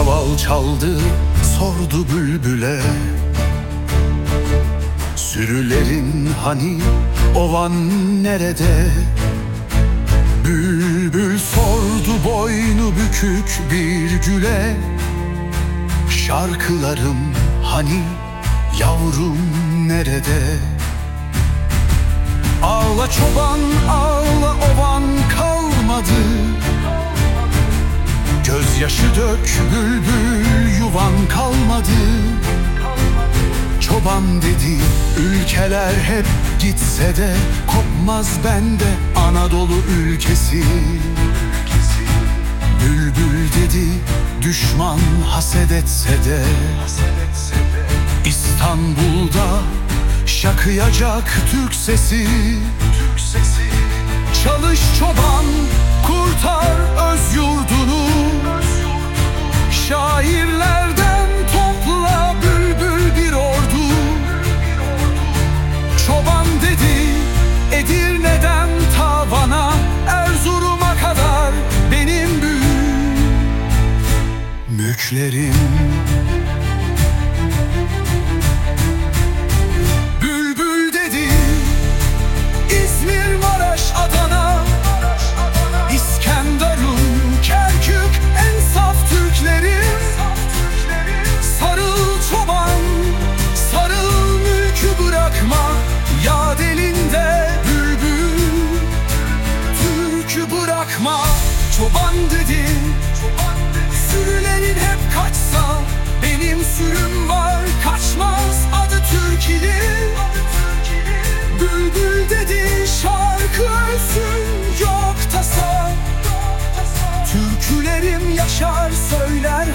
çuval çaldı sordu bülbüle. Sürülerin hani ovan nerede? Bülbül sordu boynu bükük bir güle. Şarkılarım hani yavrum nerede? Ağla çoban ağla Gözyaşı dök bülbül yuvan kalmadı. Çoban dedi ülkeler hep gitse de Kopmaz bende Anadolu ülkesi. Bülbül dedi düşman haset etse de İstanbul'da şakıyacak Türk sesi. Çalış çoban Müklerim Bülbül dedi İzmir, Maraş, Adana. İskenderun, Kerkük en saf Türklerim. Sarıl çoban, sarıl mülkü bırakma. Yad elinde bülbül, türkü bırakma. Çoban dedi, yaşar söyler